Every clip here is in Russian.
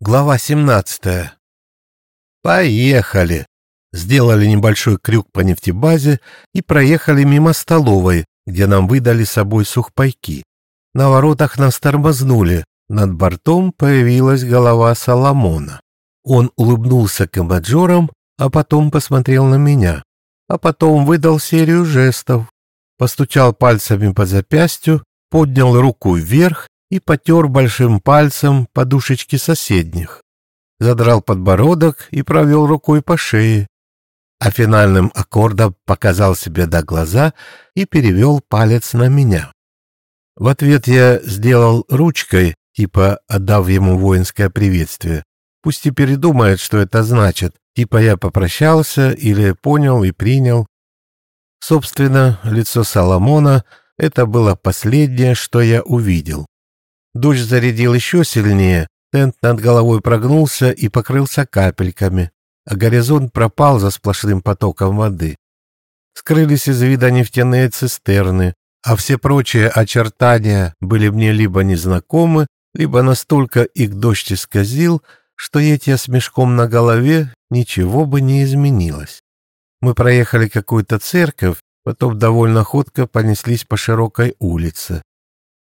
Глава 17. Поехали. Сделали небольшой крюк по нефтебазе и проехали мимо столовой, где нам выдали с собой сухпайки. На воротах нас тормознули. Над бортом появилась голова Соломона. Он улыбнулся комаджорам, а потом посмотрел на меня. А потом выдал серию жестов. Постучал пальцами по запястью, поднял руку вверх и потер большим пальцем подушечки соседних. Задрал подбородок и провел рукой по шее. А финальным аккордом показал себе до глаза и перевел палец на меня. В ответ я сделал ручкой, типа отдав ему воинское приветствие. Пусть теперь думает, что это значит, типа я попрощался или понял и принял. Собственно, лицо Соломона — это было последнее, что я увидел. Дождь зарядил еще сильнее, тент над головой прогнулся и покрылся капельками, а горизонт пропал за сплошным потоком воды. Скрылись из вида нефтяные цистерны, а все прочие очертания были мне либо незнакомы, либо настолько их дождь исказил, что эти с мешком на голове ничего бы не изменилось. Мы проехали какую-то церковь, потом довольно ходко понеслись по широкой улице.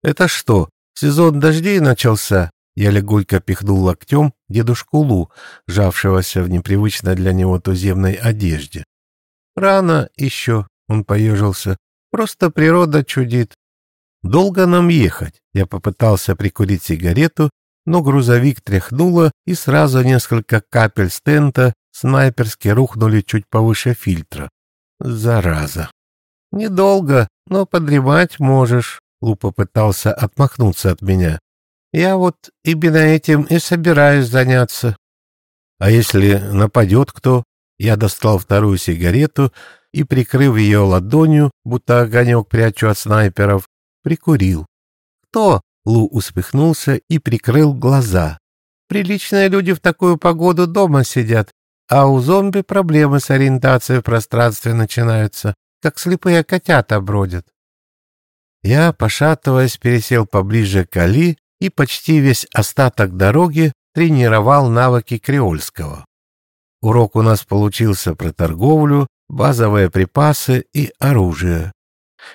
Это что, Сезон дождей начался. Я легонько пихнул локтем дедушку Лу, жавшегося в непривычной для него туземной одежде. «Рано еще», — он поежился, — «просто природа чудит». «Долго нам ехать?» Я попытался прикурить сигарету, но грузовик тряхнуло, и сразу несколько капель стента снайперски рухнули чуть повыше фильтра. Зараза. «Недолго, но подремать можешь», Лу попытался отмахнуться от меня. «Я вот именно этим и собираюсь заняться». «А если нападет кто?» Я достал вторую сигарету и, прикрыв ее ладонью, будто огонек прячу от снайперов, прикурил. «Кто?» — Лу успехнулся и прикрыл глаза. «Приличные люди в такую погоду дома сидят, а у зомби проблемы с ориентацией в пространстве начинаются, как слепые котята бродят. Я, пошатываясь, пересел поближе к Али и почти весь остаток дороги тренировал навыки креольского. Урок у нас получился про торговлю, базовые припасы и оружие.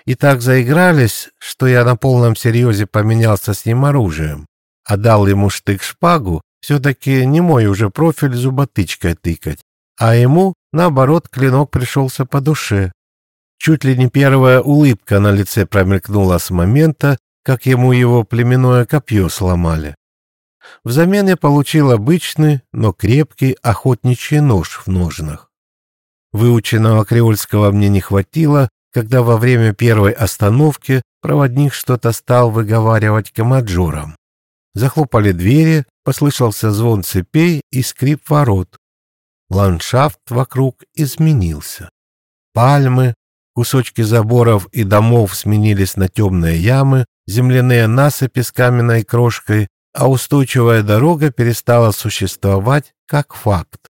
И так заигрались, что я на полном серьезе поменялся с ним оружием, а дал ему штык-шпагу, все-таки не мой уже профиль зуботычкой тыкать, а ему, наоборот, клинок пришелся по душе. Чуть ли не первая улыбка на лице промелькнула с момента, как ему его племенное копье сломали. Взамен я получил обычный, но крепкий охотничий нож в ножнах. Выученного креольского мне не хватило, когда во время первой остановки проводник что-то стал выговаривать комаджорам. Захлопали двери, послышался звон цепей и скрип ворот. Ландшафт вокруг изменился. Пальмы, Кусочки заборов и домов сменились на темные ямы, земляные насыпи с каменной крошкой, а устойчивая дорога перестала существовать как факт.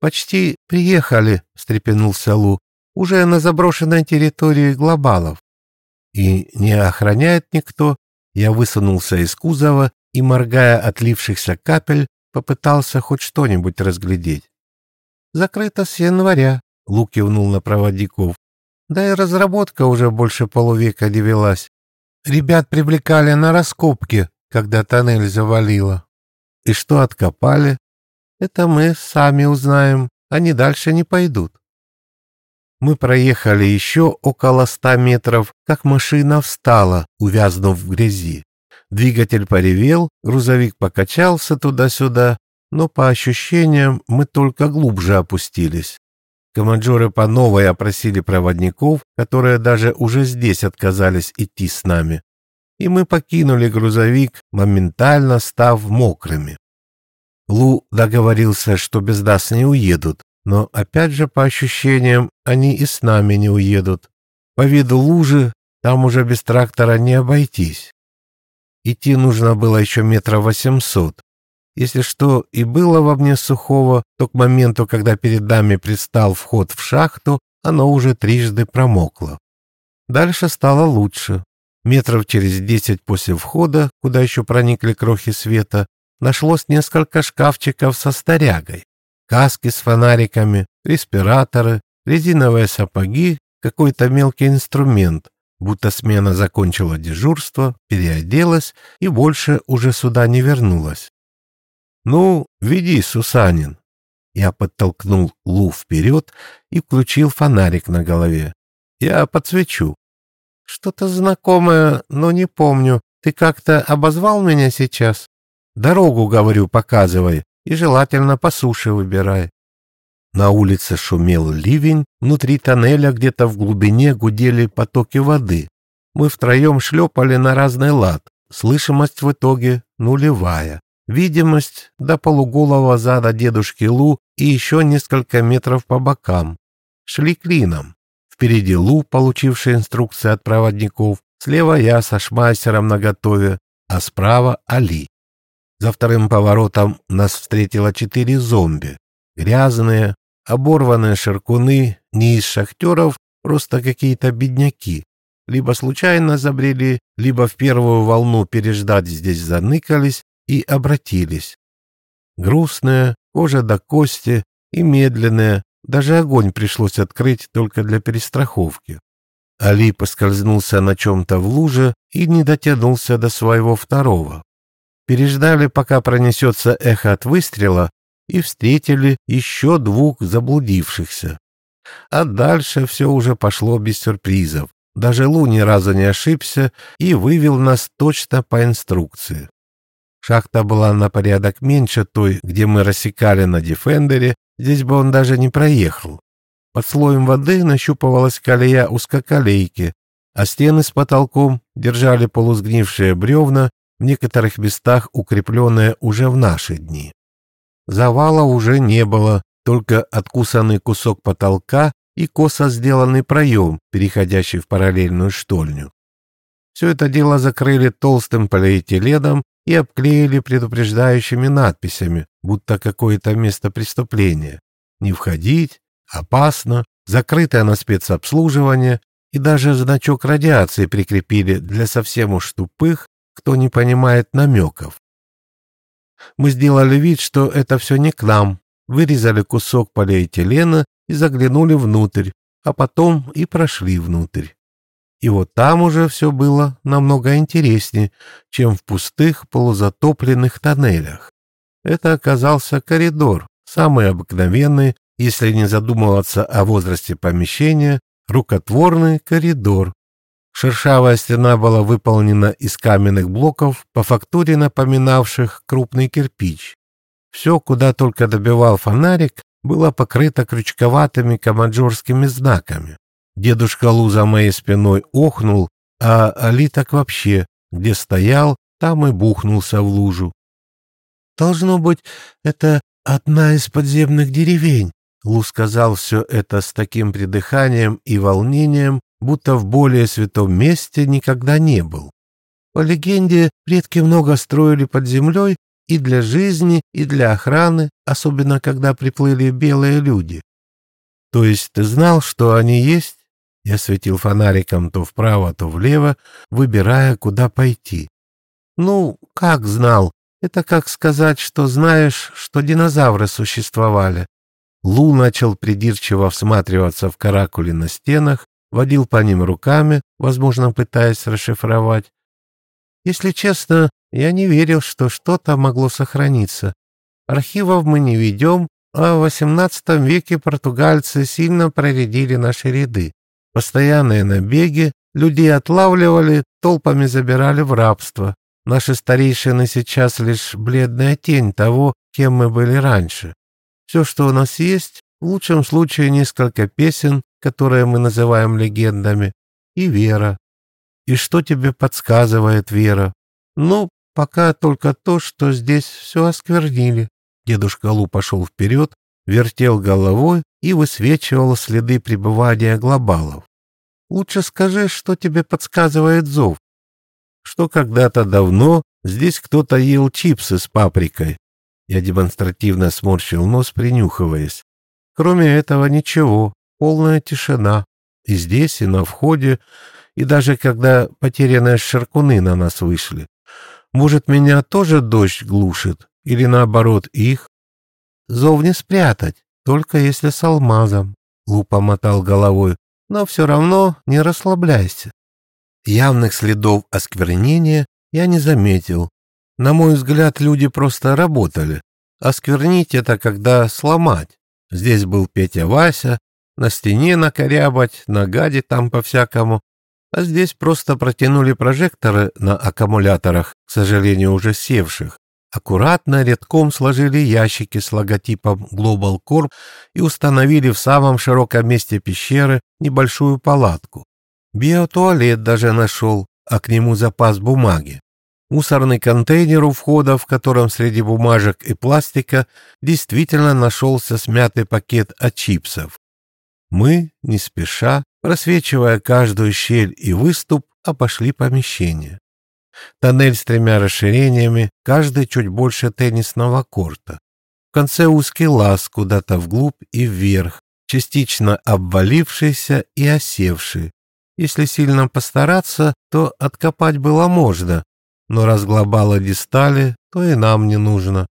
«Почти приехали», — встрепенулся Лу, — «уже на заброшенной территории глобалов». И не охраняет никто, я высунулся из кузова и, моргая отлившихся капель, попытался хоть что-нибудь разглядеть. «Закрыто с января», — Лу кивнул на проводников. Да и разработка уже больше полувека не велась. Ребят привлекали на раскопки, когда тоннель завалило. И что откопали? Это мы сами узнаем, они дальше не пойдут. Мы проехали еще около ста метров, как машина встала, увязнув в грязи. Двигатель поревел, грузовик покачался туда-сюда, но по ощущениям мы только глубже опустились. Команджоры по новой опросили проводников, которые даже уже здесь отказались идти с нами. И мы покинули грузовик, моментально став мокрыми. Лу договорился, что без нас не уедут, но опять же по ощущениям они и с нами не уедут. По виду лужи там уже без трактора не обойтись. Идти нужно было еще метров восемьсот, если что и было во мне сухого, то к моменту, когда перед нами предстал вход в шахту, оно уже трижды промокло. Дальше стало лучше. Метров через десять после входа, куда еще проникли крохи света, нашлось несколько шкафчиков со старягой. Каски с фонариками, респираторы, резиновые сапоги, какой-то мелкий инструмент, будто смена закончила дежурство, переоделась и больше уже сюда не вернулась. «Ну, веди, Сусанин!» Я подтолкнул Лу вперед и включил фонарик на голове. «Я подсвечу». «Что-то знакомое, но не помню. Ты как-то обозвал меня сейчас?» «Дорогу, говорю, показывай, и желательно по суше выбирай». На улице шумел ливень, внутри тоннеля где-то в глубине гудели потоки воды. Мы втроем шлепали на разный лад, слышимость в итоге нулевая. Видимость до полуголого зада дедушки Лу и еще несколько метров по бокам. Шли клином. Впереди Лу, получивший инструкции от проводников, слева я со шмайсером наготове, а справа Али. За вторым поворотом нас встретило четыре зомби. Грязные, Оборванные ширкуны не из шахтеров, просто какие-то бедняки. Либо случайно забрели, либо в первую волну переждать здесь заныкались и обратились. Грустные, кожа до кости и медленные, даже огонь пришлось открыть только для перестраховки. Али поскользнулся на чем-то в луже и не дотянулся до своего второго. Переждали, пока пронесется эхо от выстрела, и встретили еще двух заблудившихся. А дальше все уже пошло без сюрпризов. Даже Лу ни разу не ошибся и вывел нас точно по инструкции. Шахта была на порядок меньше той, где мы рассекали на Дефендере, здесь бы он даже не проехал. Под слоем воды нащупывалась колея узкоколейки, а стены с потолком держали полусгнившие бревна, в некоторых местах укрепленные уже в наши дни. Завала уже не было, только откусанный кусок потолка и косо сделанный проем, переходящий в параллельную штольню. Все это дело закрыли толстым полиэтиленом и обклеили предупреждающими надписями, будто какое-то место преступления. Не входить, опасно, закрытое на спецобслуживание и даже значок радиации прикрепили для совсем уж тупых, кто не понимает намеков. Мы сделали вид, что это все не к нам, вырезали кусок полиэтилена и заглянули внутрь, а потом и прошли внутрь. И вот там уже все было намного интереснее, чем в пустых полузатопленных тоннелях. Это оказался коридор, самый обыкновенный, если не задумываться о возрасте помещения, рукотворный коридор, Шершавая стена была выполнена из каменных блоков, по фактуре напоминавших крупный кирпич. Все, куда только добивал фонарик, было покрыто крючковатыми команджорскими знаками. Дедушка Лу за моей спиной охнул, а Али так вообще, где стоял, там и бухнулся в лужу. «Должно быть, это одна из подземных деревень», Лу сказал все это с таким придыханием и волнением, будто в более святом месте никогда не был. По легенде, предки много строили под землей и для жизни, и для охраны, особенно когда приплыли белые люди. То есть ты знал, что они есть? Я светил фонариком то вправо, то влево, выбирая, куда пойти. Ну, как знал? Это как сказать, что знаешь, что динозавры существовали. Лу начал придирчиво всматриваться в каракули на стенах, водил по ним руками, возможно, пытаясь расшифровать. Если честно, я не верил, что что-то могло сохраниться. Архивов мы не ведем, а в XVIII веке португальцы сильно проредили наши ряды. Постоянные набеги, людей отлавливали, толпами забирали в рабство. Наши старейшины сейчас лишь бледная тень того, кем мы были раньше. Все, что у нас есть, в лучшем случае несколько песен, которые мы называем легендами, и вера. И что тебе подсказывает вера? Ну, пока только то, что здесь все осквернили. Дедушка Лу пошел вперед, вертел головой и высвечивал следы пребывания глобалов. Лучше скажи, что тебе подсказывает зов. Что когда-то давно здесь кто-то ел чипсы с паприкой. Я демонстративно сморщил нос, принюхиваясь. Кроме этого ничего полная тишина. И здесь, и на входе, и даже когда потерянные шаркуны на нас вышли. Может, меня тоже дождь глушит? Или наоборот их? Зов не спрятать, только если с алмазом. Лупа мотал головой. Но все равно не расслабляйся. Явных следов осквернения я не заметил. На мой взгляд, люди просто работали. Осквернить — это когда сломать. Здесь был Петя Вася, на стене накорябать, нагадить там по-всякому. А здесь просто протянули прожекторы на аккумуляторах, к сожалению, уже севших. Аккуратно редком сложили ящики с логотипом Global Corp и установили в самом широком месте пещеры небольшую палатку. Биотуалет даже нашел, а к нему запас бумаги. Мусорный контейнер у входа, в котором среди бумажек и пластика действительно нашелся смятый пакет от чипсов. Мы, не спеша, просвечивая каждую щель и выступ, обошли помещение. Тоннель с тремя расширениями, каждый чуть больше теннисного корта. В конце узкий лаз куда-то вглубь и вверх, частично обвалившийся и осевший, если сильно постараться, то откопать было можно, но раз глобала дистали, то и нам не нужно.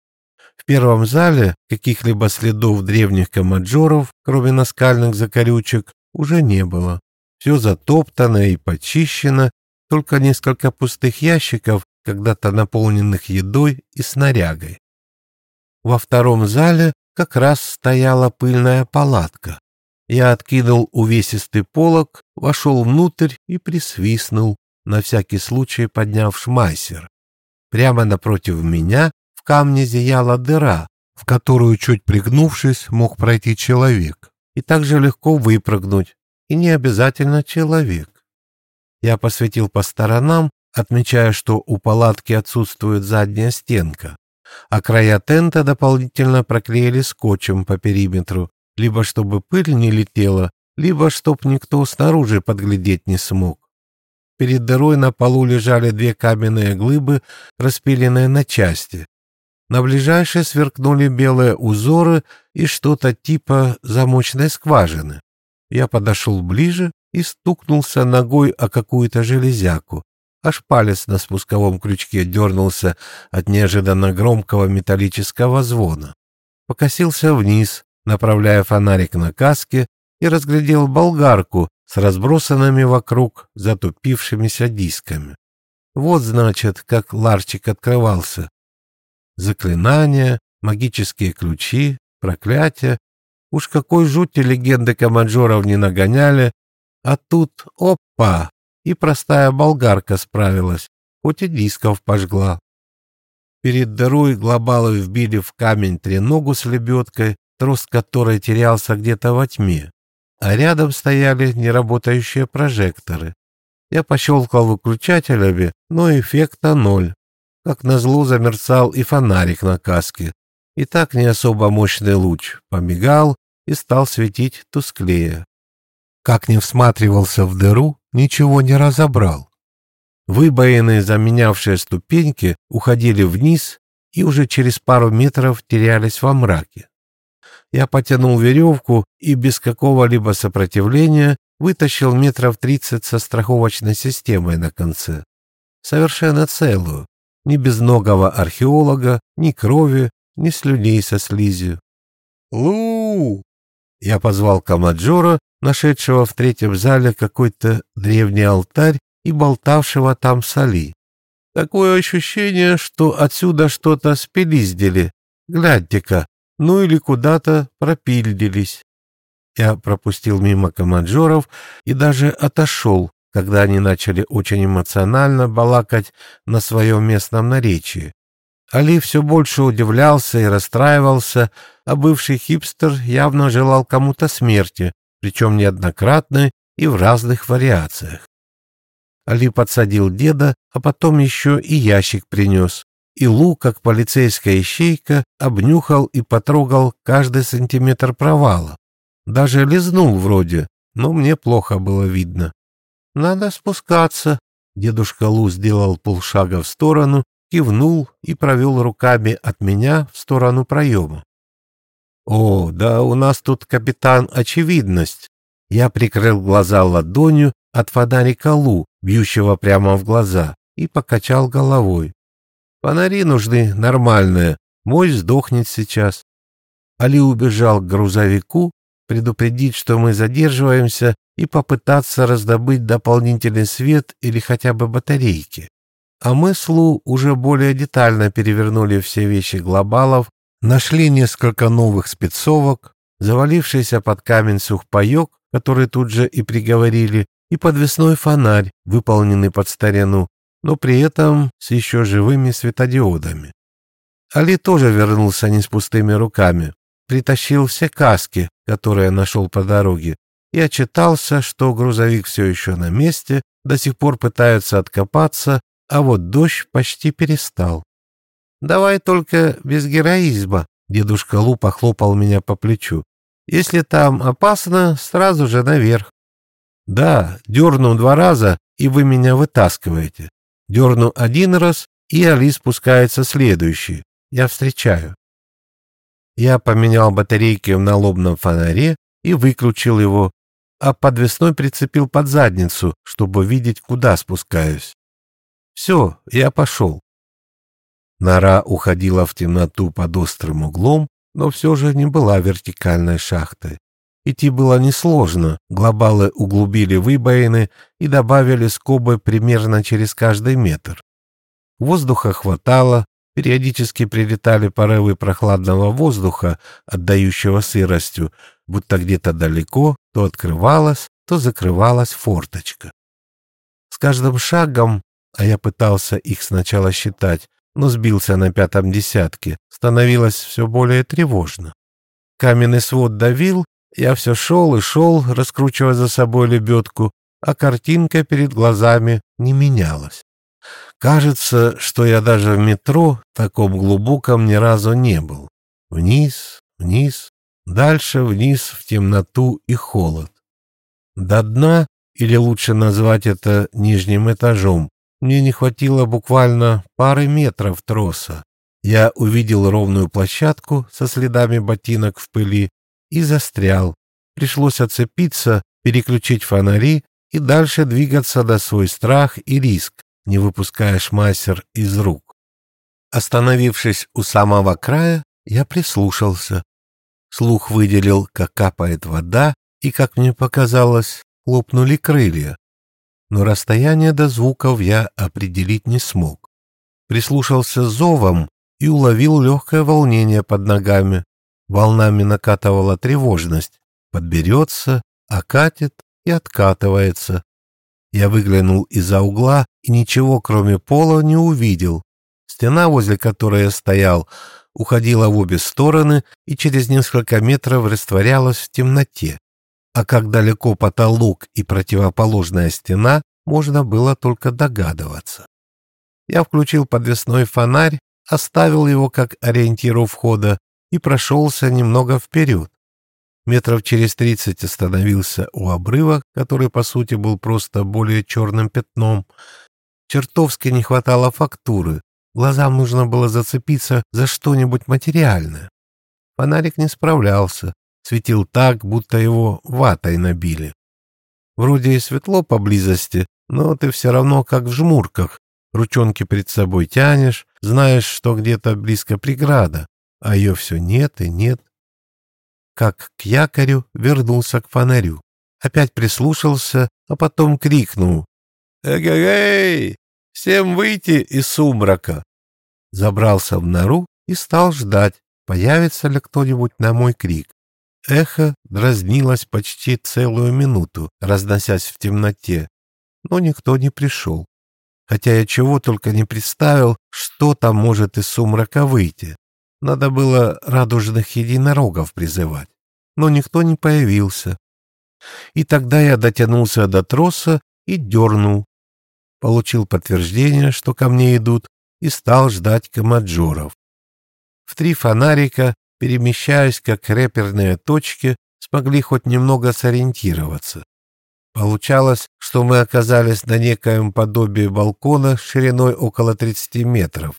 В первом зале каких-либо следов древних комаджоров, кроме наскальных закорючек, уже не было. Все затоптано и почищено, только несколько пустых ящиков, когда-то наполненных едой и снарягой. Во втором зале как раз стояла пыльная палатка. Я откинул увесистый полог, вошел внутрь и присвистнул, на всякий случай подняв шмайсер. Прямо напротив меня в камне зияла дыра, в которую, чуть пригнувшись, мог пройти человек, и также легко выпрыгнуть, и не обязательно человек. Я посветил по сторонам, отмечая, что у палатки отсутствует задняя стенка, а края тента дополнительно проклеили скотчем по периметру, либо чтобы пыль не летела, либо чтоб никто снаружи подглядеть не смог. Перед дырой на полу лежали две каменные глыбы, распиленные на части. На ближайшей сверкнули белые узоры и что-то типа замочной скважины. Я подошел ближе и стукнулся ногой о какую-то железяку. Аж палец на спусковом крючке дернулся от неожиданно громкого металлического звона. Покосился вниз, направляя фонарик на каске, и разглядел болгарку с разбросанными вокруг затупившимися дисками. Вот, значит, как ларчик открывался. Заклинания, магические ключи, проклятия. Уж какой жути легенды команджоров не нагоняли, а тут опа! И простая болгарка справилась, хоть и дисков пожгла. Перед дырой глобалы вбили в камень треногу с лебедкой, трос которой терялся где-то во тьме, а рядом стояли неработающие прожекторы. Я пощелкал выключателями, но эффекта ноль. Как назло замерцал и фонарик на каске. И так не особо мощный луч помигал и стал светить тусклее. Как не всматривался в дыру, ничего не разобрал. Выбоины, заменявшие ступеньки, уходили вниз и уже через пару метров терялись во мраке. Я потянул веревку и без какого-либо сопротивления вытащил метров тридцать со страховочной системой на конце. Совершенно целую. Ни безногого археолога, ни крови, ни слюней со слизью. «Лу!» Я позвал Камаджора, нашедшего в третьем зале какой-то древний алтарь и болтавшего там соли. Такое ощущение, что отсюда что-то спилиздили. Гляньте-ка, ну или куда-то пропильдились. Я пропустил мимо команджоров и даже отошел, когда они начали очень эмоционально балакать на своем местном наречии. Али все больше удивлялся и расстраивался, а бывший хипстер явно желал кому-то смерти, причем неоднократной и в разных вариациях. Али подсадил деда, а потом еще и ящик принес и Лу, как полицейская ищейка, обнюхал и потрогал каждый сантиметр провала. Даже лизнул вроде, но мне плохо было видно. «Надо спускаться», — дедушка Лу сделал полшага в сторону, кивнул и провел руками от меня в сторону проема. «О, да у нас тут капитан Очевидность». Я прикрыл глаза ладонью от фонарика Лу, бьющего прямо в глаза, и покачал головой. Фонари нужны нормальные, мой сдохнет сейчас. Али убежал к грузовику, предупредить, что мы задерживаемся, и попытаться раздобыть дополнительный свет или хотя бы батарейки. А мы с Лу уже более детально перевернули все вещи глобалов, нашли несколько новых спецовок, завалившийся под камень сухпайок, который тут же и приговорили, и подвесной фонарь, выполненный под старину, но при этом с еще живыми светодиодами. Али тоже вернулся не с пустыми руками, притащил все каски, которые нашел по дороге, и отчитался, что грузовик все еще на месте, до сих пор пытаются откопаться, а вот дождь почти перестал. «Давай только без героизма», — дедушка Лу похлопал меня по плечу. «Если там опасно, сразу же наверх». «Да, дерну два раза, и вы меня вытаскиваете. Дерну один раз, и Али спускается следующий. Я встречаю». Я поменял батарейки в налобном фонаре и выключил его, а подвесной прицепил под задницу, чтобы видеть, куда спускаюсь. Все, я пошел. Нора уходила в темноту под острым углом, но все же не была вертикальной шахтой. Идти было несложно, глобалы углубили выбоины и добавили скобы примерно через каждый метр. Воздуха хватало, периодически прилетали порывы прохладного воздуха, отдающего сыростью, будто где-то далеко то открывалась, то закрывалась форточка. С каждым шагом, а я пытался их сначала считать, но сбился на пятом десятке, становилось все более тревожно. Каменный свод давил, я все шел и шел, раскручивая за собой лебедку, а картинка перед глазами не менялась. Кажется, что я даже в метро таком глубоком ни разу не был. Вниз, вниз, дальше вниз в темноту и холод. До дна, или лучше назвать это нижним этажом, мне не хватило буквально пары метров троса. Я увидел ровную площадку со следами ботинок в пыли и застрял. Пришлось отцепиться, переключить фонари и дальше двигаться до свой страх и риск, не выпуская шмассер из рук. Остановившись у самого края, я прислушался. Слух выделил, как капает вода, и, как мне показалось, хлопнули крылья но расстояние до звуков я определить не смог. Прислушался зовом и уловил легкое волнение под ногами. Волнами накатывала тревожность. Подберется, окатит и откатывается. Я выглянул из-за угла и ничего, кроме пола, не увидел. Стена, возле которой я стоял, уходила в обе стороны и через несколько метров растворялась в темноте а как далеко потолок и противоположная стена, можно было только догадываться. Я включил подвесной фонарь, оставил его как ориентир у входа и прошелся немного вперед. Метров через тридцать остановился у обрыва, который, по сути, был просто более черным пятном. Чертовски не хватало фактуры. Глазам нужно было зацепиться за что-нибудь материальное. Фонарик не справлялся светил так, будто его ватой набили. Вроде и светло поблизости, но ты все равно как в жмурках. Ручонки перед собой тянешь, знаешь, что где-то близко преграда, а ее все нет и нет. Как к якорю вернулся к фонарю. Опять прислушался, а потом крикнул. «Эгегей! Всем выйти из сумрака!» Забрался в нору и стал ждать, появится ли кто-нибудь на мой крик. Эхо дразнилось почти целую минуту, разносясь в темноте, но никто не пришел. Хотя я чего только не представил, что там может из сумрака выйти. Надо было радужных единорогов призывать, но никто не появился. И тогда я дотянулся до троса и дернул. Получил подтверждение, что ко мне идут, и стал ждать комаджоров. В три фонарика перемещаясь как реперные точки, смогли хоть немного сориентироваться. Получалось, что мы оказались на некоем подобии балкона шириной около 30 метров.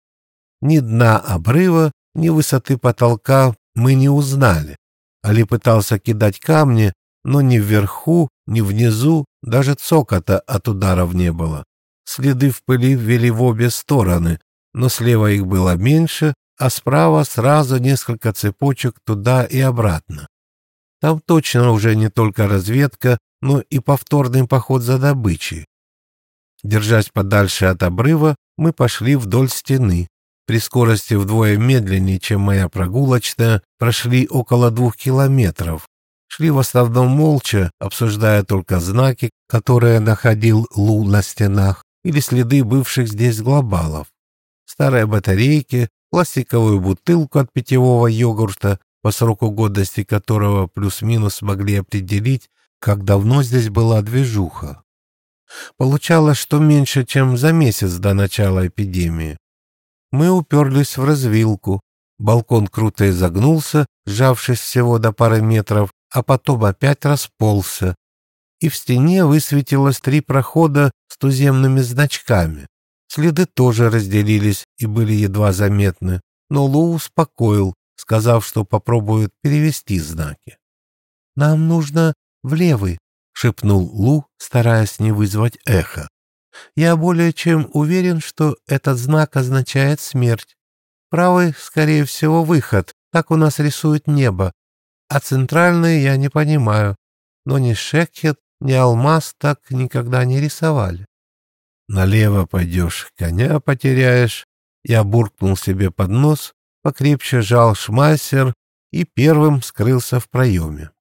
Ни дна обрыва, ни высоты потолка мы не узнали. Али пытался кидать камни, но ни вверху, ни внизу даже цокота от ударов не было. Следы в пыли ввели в обе стороны, но слева их было меньше, а справа сразу несколько цепочек туда и обратно. Там точно уже не только разведка, но и повторный поход за добычей. Держась подальше от обрыва, мы пошли вдоль стены. При скорости вдвое медленнее, чем моя прогулочная, прошли около двух километров. Шли в основном молча, обсуждая только знаки, которые находил Лу на стенах, или следы бывших здесь глобалов. Старые батарейки, пластиковую бутылку от питьевого йогурта, по сроку годности которого плюс-минус могли определить, как давно здесь была движуха. Получалось, что меньше, чем за месяц до начала эпидемии. Мы уперлись в развилку. Балкон круто изогнулся, сжавшись всего до пары метров, а потом опять расползся. И в стене высветилось три прохода с туземными значками. Следы тоже разделились и были едва заметны, но Лу успокоил, сказав, что попробует перевести знаки. «Нам нужно в левый», — шепнул Лу, стараясь не вызвать эхо. «Я более чем уверен, что этот знак означает смерть. Правый, скорее всего, выход, так у нас рисует небо, а центральный я не понимаю, но ни Шекхет, ни Алмаз так никогда не рисовали». «Налево пойдешь, коня потеряешь», я буркнул себе под нос, покрепче жал шмайсер и первым скрылся в проеме.